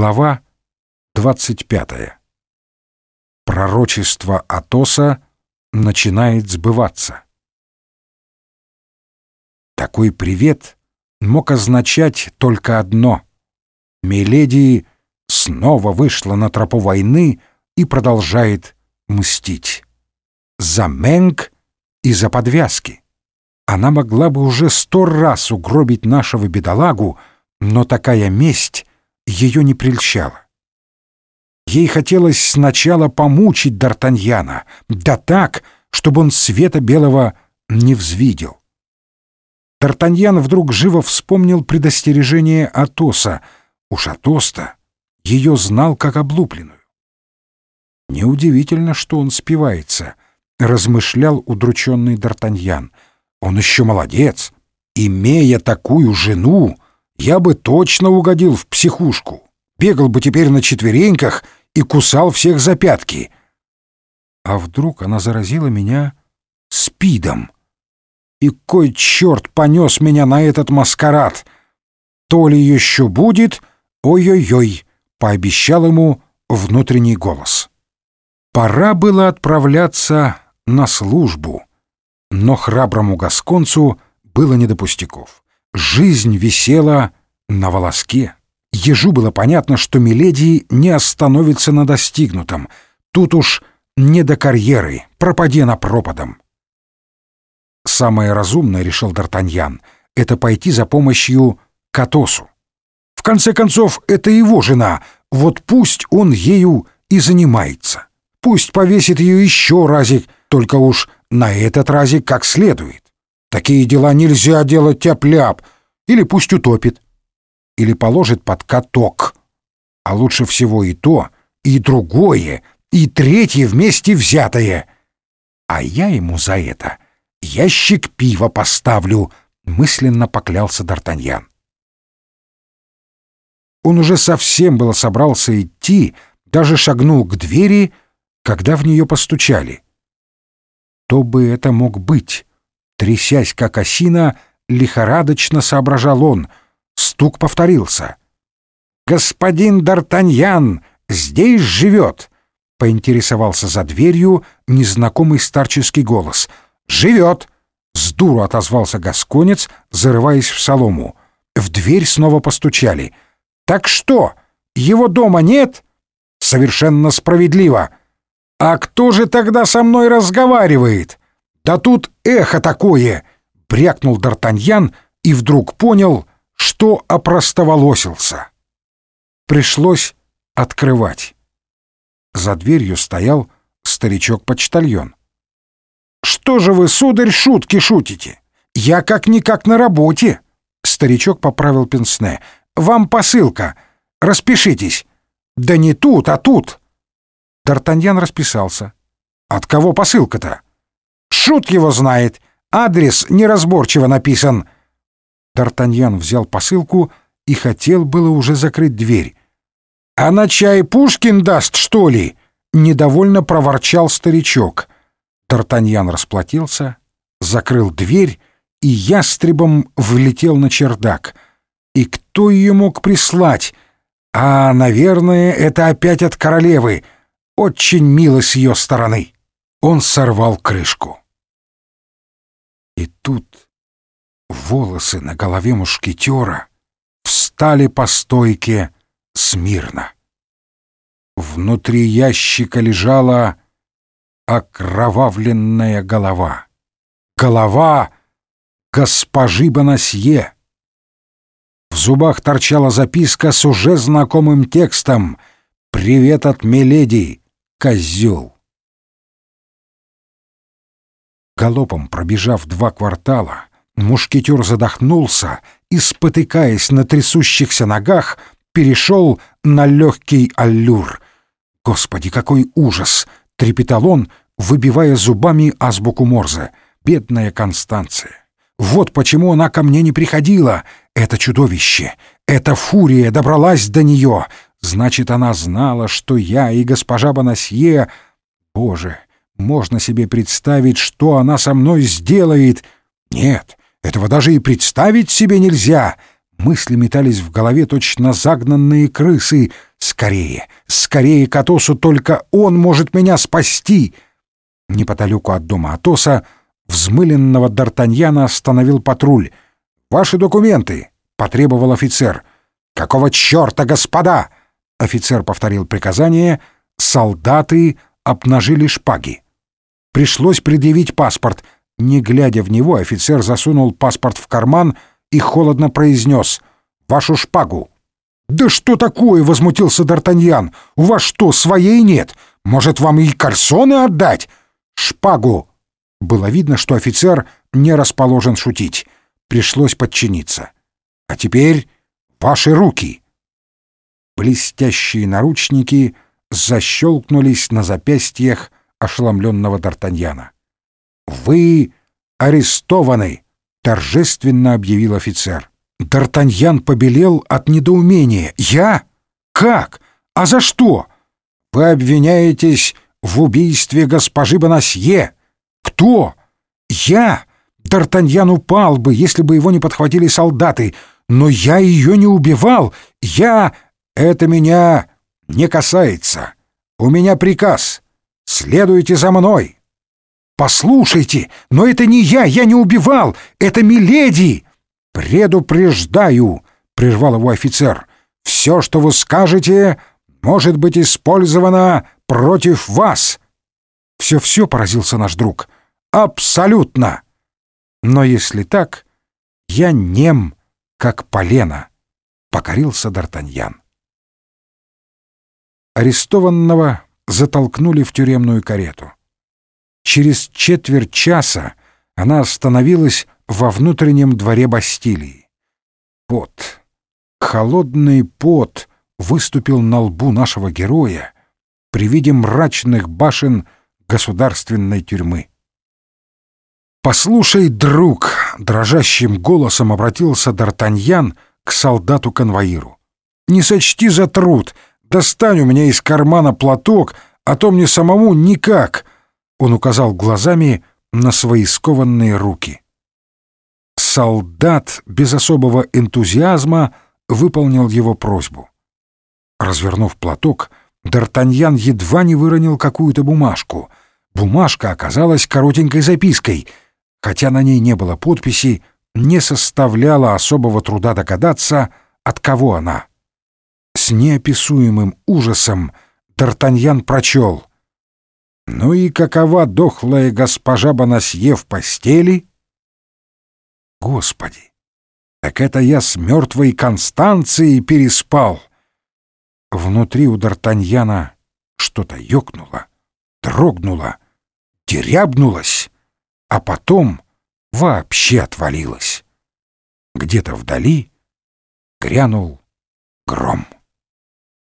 Глава 25. Пророчество Атоса начинает сбываться. Такой привет мог означать только одно. Миледи снова вышла на тропу войны и продолжает мстить. За Менг и за подвязки. Она могла бы уже сто раз угробить нашего бедолагу, но такая месть ее не прельщала. Ей хотелось сначала помучить Д'Артаньяна, да так, чтобы он света белого не взвидел. Д'Артаньян вдруг живо вспомнил предостережение Атоса. Уж Атос-то ее знал как облупленную. Неудивительно, что он спивается, размышлял удрученный Д'Артаньян. Он еще молодец. Имея такую жену, я бы точно угодил в психушку. Бегал бы теперь на четвереньках и кусал всех за пятки. А вдруг она заразила меня спидом? И кой черт понес меня на этот маскарад? То ли еще будет, ой-ой-ой, пообещал ему внутренний голос. Пора было отправляться на службу, но храброму гасконцу было не до пустяков. Жизнь висела на волоске. Ежу было понятно, что Миледи не остановится на достигнутом. Тут уж не до карьеры, пропади на пропадом. Самое разумное, решил Д'Артаньян, это пойти за помощью Катосу. В конце концов, это его жена, вот пусть он ею и занимается. Пусть повесит ее еще разик, только уж на этот разик как следует. Такие дела нельзя делать тяп-ляп, или пусть утопит или положит под каток. А лучше всего и то, и другое, и третье вместе взятое. А я ему за это ящик пива поставлю, мысленно поклялся Д'Артаньян. Он уже совсем было собрался идти, даже шагнул к двери, когда в нее постучали. То бы это мог быть? Трясясь, как осина, лихорадочно соображал он — Стук повторился. «Господин Д'Артаньян здесь живет!» — поинтересовался за дверью незнакомый старческий голос. «Живет!» — с дуру отозвался гасконец, зарываясь в солому. В дверь снова постучали. «Так что, его дома нет?» «Совершенно справедливо!» «А кто же тогда со мной разговаривает?» «Да тут эхо такое!» — брякнул Д'Артаньян и вдруг понял, что опростоволосился. Пришлось открывать. За дверью стоял старичок-почтальон. «Что же вы, сударь, шутки шутите? Я как-никак на работе!» Старичок поправил пенсне. «Вам посылка. Распишитесь». «Да не тут, а тут!» Д'Артаньян расписался. «От кого посылка-то?» «Шут его знает. Адрес неразборчиво написан». Д'Артаньян взял посылку и хотел было уже закрыть дверь. «А на чай Пушкин даст, что ли?» — недовольно проворчал старичок. Д'Артаньян расплатился, закрыл дверь и ястребом влетел на чердак. И кто ее мог прислать? А, наверное, это опять от королевы. Очень мило с ее стороны. Он сорвал крышку. Тут волосы на голове мушкетера встали по стойке смирно. Внутри ящика лежала окровавленная голова. Голова госпожи Бонасье. В зубах торчала записка с уже знакомым текстом «Привет от Меледи, козел». Галопом пробежав два квартала, Мушкетер задохнулся и, спотыкаясь на трясущихся ногах, перешел на легкий аллюр. «Господи, какой ужас!» — трепетал он, выбивая зубами азбуку Морзе. «Бедная Констанция! Вот почему она ко мне не приходила! Это чудовище! Эта фурия добралась до нее! Значит, она знала, что я и госпожа Бонасье... Боже, можно себе представить, что она со мной сделает! Нет, этого даже и представить себе нельзя. Мысли метались в голове точно загнанные крысы. Скорее, скорее к Атосу, только он может меня спасти!» Неподалеку от дома Атоса взмыленного Д'Артаньяна остановил патруль. «Ваши документы!» — потребовал офицер. «Какого черта, господа?» Офицер повторил приказание. Солдаты обнажили шпаги. Пришлось предъявить паспорт. Не глядя в него, офицер засунул паспорт в карман и холодно произнес «Вашу шпагу». «Да что такое?» — возмутился Д'Артаньян. «У вас что, своей нет? Может, вам и кальсоны отдать?» «Шпагу!» Было видно, что офицер не расположен шутить. Пришлось подчиниться. «А теперь ваши руки!» Блестящие наручники защелкнулись на запястьях ошеломленного Д'Артаньяна. «Вы арестованы!» — торжественно объявил офицер. Д'Артаньян побелел от недоумения. «Я? Как? А за что? Вы обвиняетесь в убийстве госпожи Бонасье. Кто? Я? Д'Артаньян упал бы, если бы его не подхватили солдаты. Но я ее не убивал. Я... Это меня не касается. У меня приказ. Следуйте за мной. Послушайте, но это не я, я не убивал. Это Миледи. Предупреждаю, прервал его офицер. Все, что вы скажете, может быть использовано против вас. Все-все поразился наш друг. Абсолютно. Но если так, я нем, как полено, покорился Д'Артаньян. Арестованного затолкнули в тюремную карету. Через четверть часа она остановилась во внутреннем дворе Бастилии. Пот, холодный пот выступил на лбу нашего героя при виде мрачных башен государственной тюрьмы. «Послушай, друг!» — дрожащим голосом обратился Д'Артаньян к солдату-конвоиру. «Не сочти за труд, достань у меня из кармана платок, а то мне самому никак!» Он указал глазами на свои скованные руки. Солдат без особого энтузиазма выполнил его просьбу. Развернув платок, Д'Артаньян едва не выронил какую-то бумажку. Бумажка оказалась коротенькой запиской. Хотя на ней не было подписи, не составляло особого труда догадаться, от кого она. С неописуемым ужасом Д'Артаньян прочел. «Ну и какова дохлая госпожа Бонасье в постели?» «Господи! Так это я с мертвой Констанцией переспал!» Внутри у Д'Артаньяна что-то ёкнуло, дрогнуло, дерябнулось, а потом вообще отвалилось. Где-то вдали грянул гром.